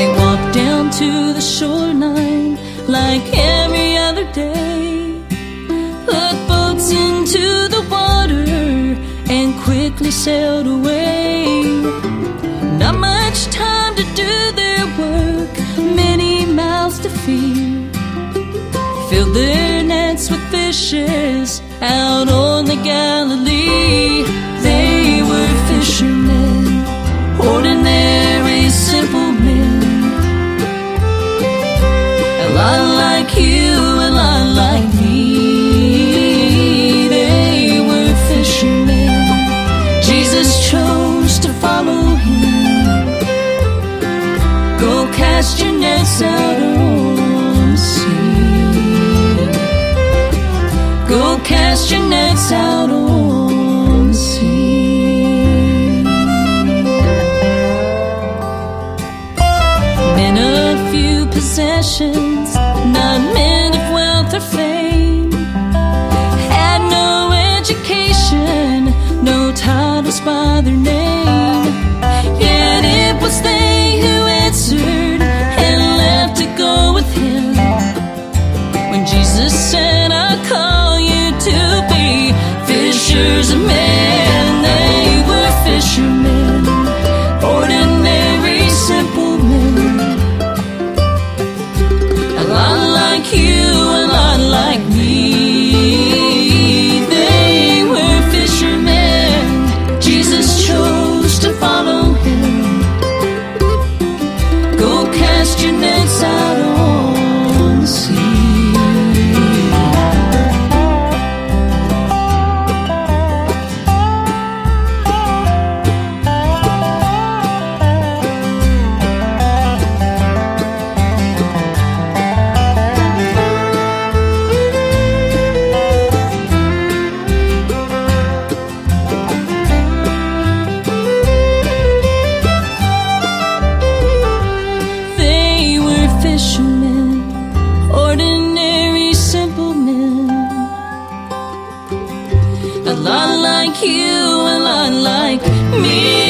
They walked down to the shoreline like every other day. Put boats into the water and quickly sailed away. Not much time to do their work, many mouths to feed. Filled their nets with fishes out on the Galilee. Like you, a lot like me. They were fishermen. Jesus chose to follow him. Go cast your nets out on the sea. Go cast your nets out on the sea. Men by their name. A lot like you, a lot like me.